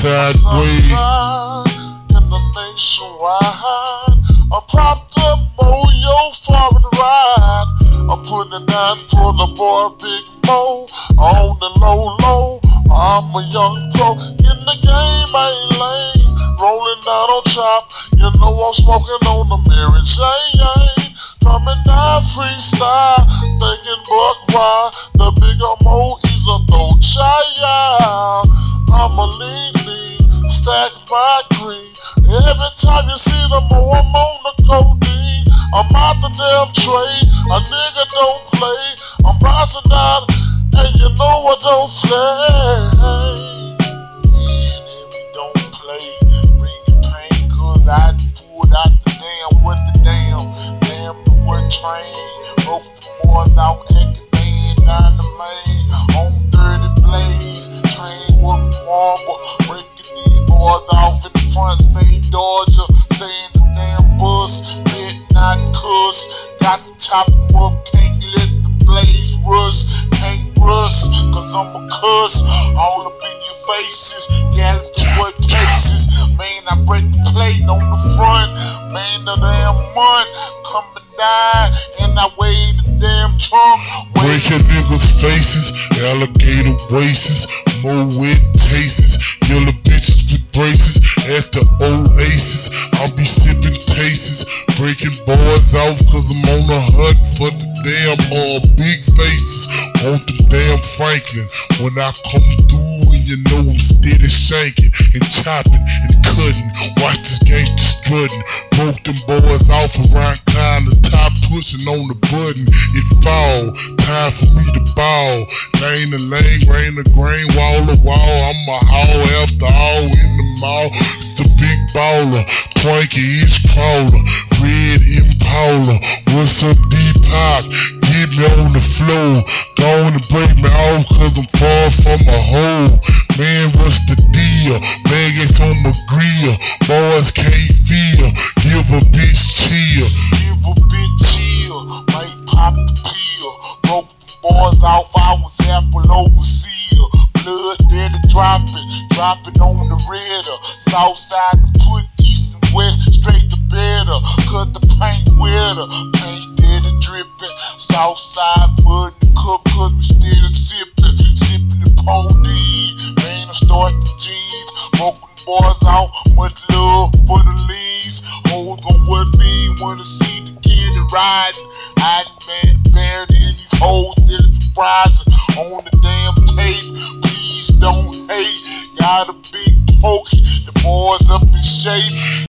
sideways. In the nationwide, I propped up Moyo foreign ride. I'm putting down for the boy Big Moe on the low low. I'm a young pro in the game, I ain't lame. Rolling down on chop, you know I'm smoking on the Mary Jane. Coming down freestyle, thinking buck why the bigger Mo is a throw child. I'm a lean green. Every time you see the Mo, I'm on the codeine. I'm out the damn trade, a nigga don't play. I'm rising out, and you know I don't play. And you don't play, bring your pain, cause I damn with the damn, damn the wood train. Broke the boys out, saying the damn bus, bit not cuss. Got to chop 'em up, can't let the blaze rush, can't rush, cause I'm a cuss. All up in your faces, galloping what cases. Man, I break the plate on the front, man, the damn month coming down, and I weigh the damn trunk. weigh Breaking niggas' faces, alligator wastes, more wet tastes, yellow bitches with braces at the oasis. I'll be sipping tastes, breaking boys off cause I'm on a hunt for the damn uh big faces. Want the damn Franklin when I come through and you know I'm steady shanking and chopping and cutting. Watch this gangster strutting, broke them boys off around kind of top pushing on the button. It fall, time for me to ball. Lane to lane, rain to grain, wall to wall. I'm a haul after all baller, Twinkie is crawler, red Impala. What's up, Deepak? Get me on the floor. Go on and break me off cause I'm far from a hole. Man, what's the deal? Vegas on my grill. Boys can't feel. Give a bitch chill. Give a bit chill, might pop the pill. Broke the boys off, I was. Blood steady dropping, dropping on the redder. South side to put east and west, straight to better. Cut the paint wetter, paint steady dripping. South side mud the cup, cause we steady sipping. Sipping the codeine, man, I'm starting the G's. Broken boys out, much love for the leads. Hoes gon' what me, wanna see the kid riding. I man buried in these hoes, still surprising. On the damn tape, please don't hate. Got a big pokey, the boys up in shape.